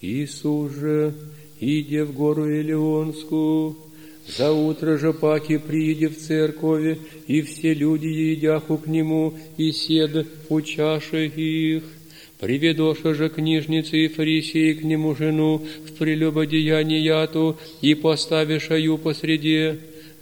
Иисус же, идя в гору Илионскую, за утро же паки прииде в церковь, и все люди, едяху к нему, и сед у чаши их. Приведоша же книжницы и фарисеи к нему жену в прелюбодеянии и поставиша ю посреди,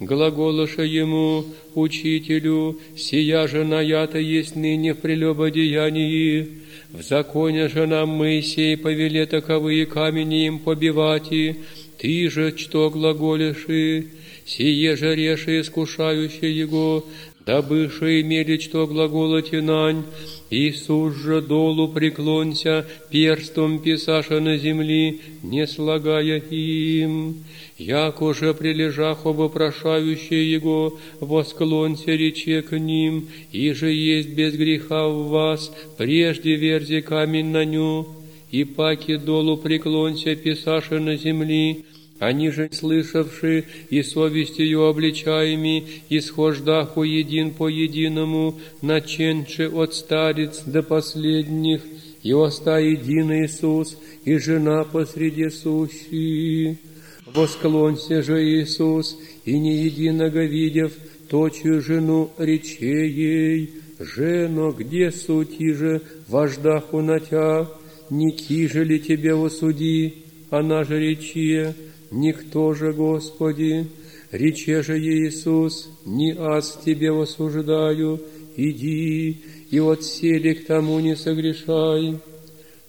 глаголоша ему, учителю, сия жена ята есть ныне в прелюбодеянии, в законе же нам Моисей повеле таковые камени им побивать, и ты же, что глаголишь, и сие же реши искушающее его, дабыше имели, что глаголоти нань, Иисус же долу преклонься, перстом писаша на земли, не слагая им. Яко же прилежах вопрошающие Его, восклонься рече к ним, и же есть без греха в вас, прежде верзи камень на ню, и паки долу преклонься, писаша на земли, они же, слышавши и совестью обличаеми, исхождаху един по единому, наченши от старец до последних, и оста един Иисус, и жена посреди сущи. Восклонься же Иисус, и не единого видев, точью жену рече ей, «Жено, где сути же, вождаху на тя, не киже ли тебе осуди?» Она же рече, «Никто же, Господи, рече же Иисус, не аз тебе осуждаю, иди, и от сели к тому не согрешай».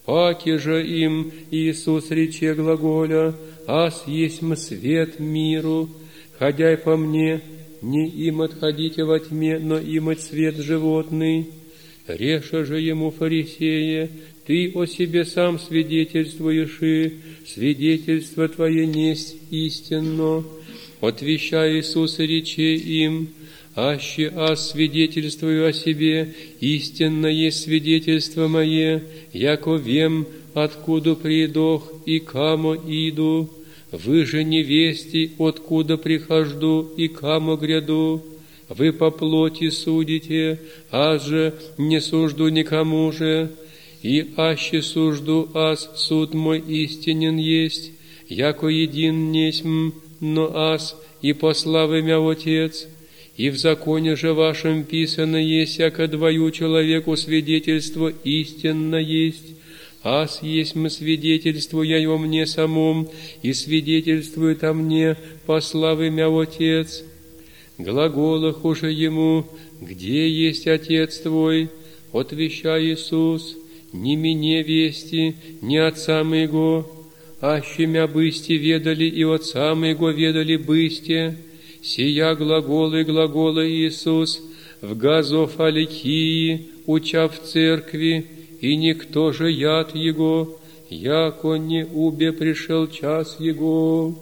Паки же им Иисус рече глаголя, «Аз есть свет миру, ходяй по мне, не им отходите во тьме, но им от свет животный». Реша же ему фарисея, ты о себе сам свидетельствуешь, и свидетельство твое несть истинно. Отвещая Иисус рече им, аще аз свидетельствую о себе, истинно есть свидетельство мое, яко вем, откуда придох и камо иду, вы же невести, откуда прихожду и камо гряду, вы по плоти судите, а же не сужду никому же, и аще сужду аз суд мой истинен есть, яко един несмь, но аз и послав имя Отец, и в законе же вашем писано есть, яко двою человеку свидетельство истинно есть, Аз есть мы свидетельствуя о мне самом, и свидетельствует о мне, послав имя Отец. Глаголах уже ему, где есть Отец твой, отвещай Иисус, ни мне вести, ни Отца моего, аще мя бысти ведали, и Отца моего ведали бысте, сия глаголы глаголы Иисус, в газов Аликии, уча в церкви, и никто же яд Его, яко не убе пришел час Его.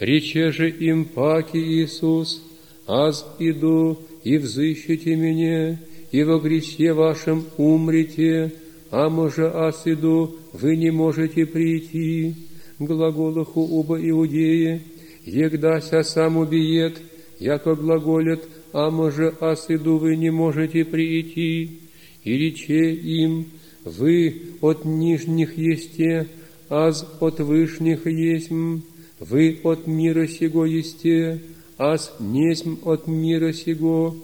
Рече же им паки Иисус, аз иду, и взыщите меня, и во грехе вашем умрете, а може аз иду, вы не можете прийти. Глаголаху оба иудеи, егдася сам убиет, яко глаголят, а може аз иду, вы не можете прийти. И рече им, вы от нижних есте, аз от вышних есмь, вы от мира сего есте, аз несмь от мира сего.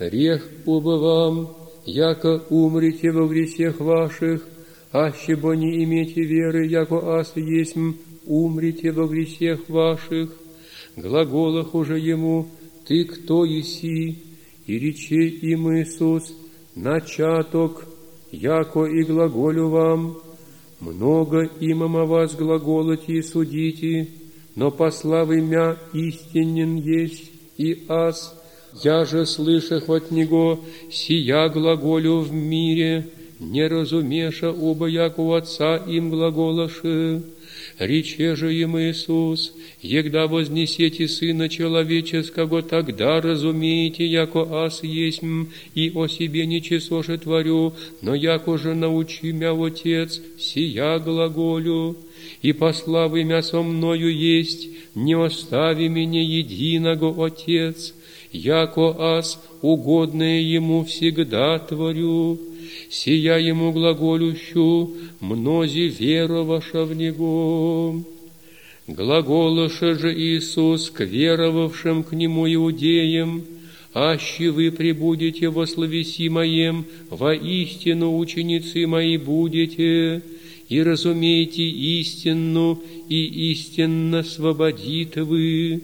Рех оба вам, яко умрите во грехах ваших, аще бо не имейте веры, яко аз есмь, умрите во грехах ваших. Глаголах уже ему, ты кто еси? И рече им Иисус, начаток, яко и глаголю вам, много имам о вас глаголоти и судите, но послав имя истинен есть и аз, я же слышах от него, сия глаголю в мире, не разумеша оба, яко отца им глаголаши. Рече же им Иисус, егда вознесете Сына Человеческого, тогда разумеете, яко аз есть и о себе ничего же творю, но яко же научи мя Отец, сия глаголю, и послав имя со мною есть, не остави меня единого Отец, яко аз угодное Ему всегда творю, сия ему глаголющу, мнози вероваша в него. Глаголоша же Иисус к веровавшим к Нему иудеям, аще вы прибудете во словеси моем, воистину ученицы мои будете, и разумеете истину, и истинно свободит вы.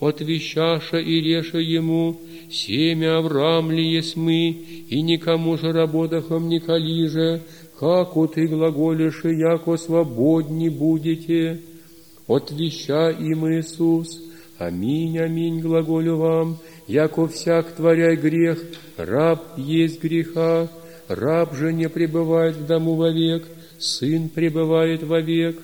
Отвещаша и реша ему, семя Авраам ли есть мы, и никому же работахом не калиже, как ты глаголишь, яко свободни будете. Отвеща им Иисус, аминь, аминь, глаголю вам, яко всяк творяй грех, раб есть греха, раб же не пребывает в дому вовек, сын пребывает вовек,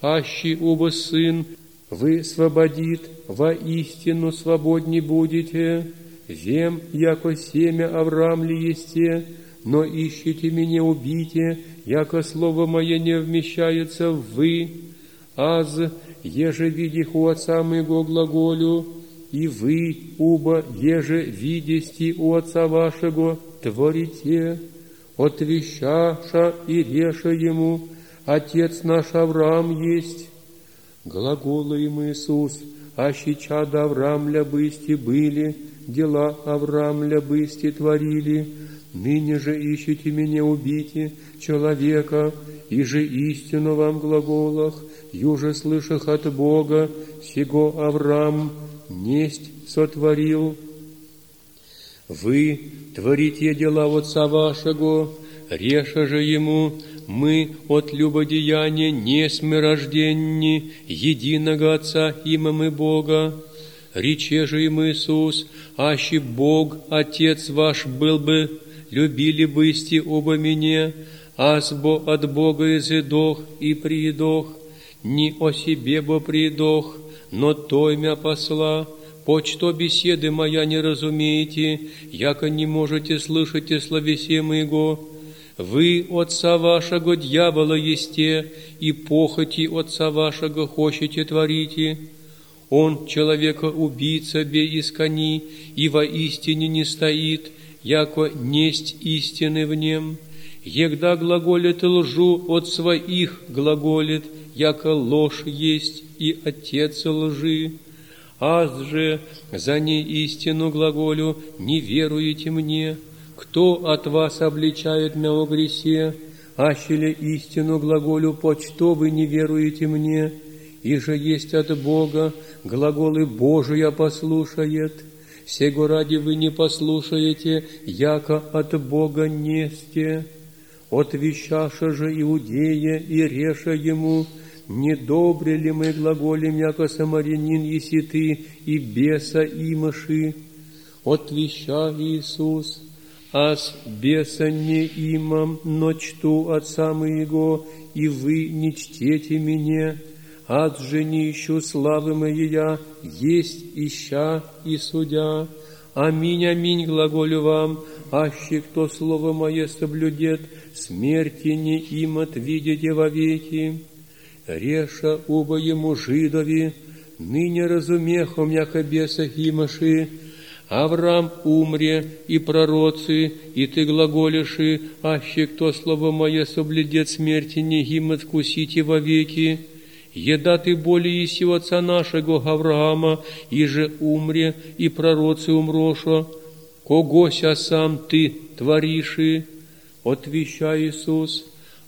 аще оба сын вы свободит, во истину свободни будете, зем, яко семя Авраам ли есте, но ищите меня убите, яко слово мое не вмещается в вы, аз, еже видих у отца моего глаголю, и вы, уба, еже видести у отца вашего, творите, отвещаша и реша ему, отец наш Авраам есть. Глагола им Иисус, аще чада Авраамля бысти были, дела Авраамля бысти творили, ныне же ищите меня убите, человека, и же истину вам глаголах, юже слышах от Бога, сего Авраам несть сотворил. Вы творите дела Отца вашего, реша же Ему, мы от любодеяния не сме рожденни, единого Отца имам и Бога. Рече же им Иисус, аще Бог, Отец ваш, был бы, любили бысти оба меня, азбо от Бога изедох и приедох, не о себе бо приедох, но той мя посла, почто беседы моя не разумеете, яко не можете слышать и словесе моего. Вы отца вашего дьявола есте, и похоти отца вашего хочете творите. Он человека убийца бе искони, и во истине не стоит, яко несть истины в нем. Егда глаголит лжу от своих глаголит, яко ложь есть и отец лжи. Аз же за неистину глаголю не веруете мне. Кто от вас обличает меня о гресе? Аще истину глаголю, почто вы не веруете мне? И же есть от Бога, глаголы Божия послушает. Сего ради вы не послушаете, яко от Бога несте. Отвещаша же Иудея и реша ему, не добре ли мы глаголем, яко самарянин еси ты, и беса имаши? Отвеща Иисус, аз беса не имам, но чту Отца моего, и вы не чтете меня, ад же не ищу славы моей, есть ища и судя. Аминь, аминь, глаголю вам, аще кто слово мое соблюдет, смерти не им отвидите вовеки. Реша оба ему жидови, ныне разумехом, яко беса химаши, Авраам умре, и пророцы, и ты глаголиши, аще кто слово мое соблюдет смерти, не гим откусите вовеки. Еда ты более иси отца нашего Авраама, и же умре, и пророцы умроша. Когося сам ты твориши, отвеща Иисус,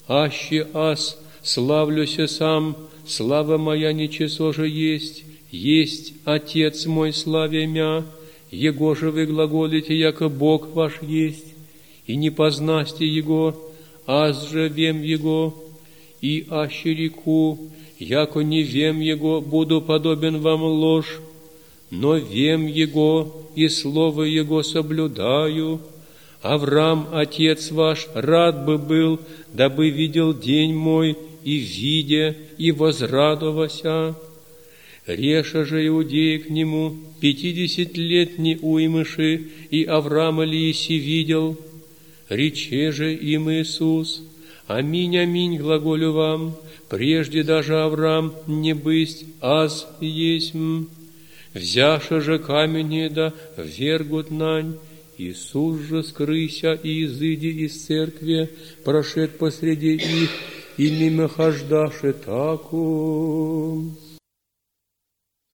аще ас славлюся сам, слава моя нечесо же есть, есть Отец мой славе мя, Его же вы глаголите, яко Бог ваш есть, и не познасте Его, аз же вем Его, и аще реку, яко не вем Его, буду подобен вам ложь, но вем Его и Слово Его соблюдаю. Авраам, отец ваш, рад бы был, дабы видел день мой, и видя, и возрадовася. Реша же иудеи к нему пятидесят лет не уймыши, и Авраама ли иси видел. Рече же им Иисус, Аминь, аминь, глаголю вам, прежде даже Авраам не бысть, аз есть. Взяша же камень да вергут нань, Иисус же скрыся и изыди из церкви, прошед посреди их, и мимо хождаше таку.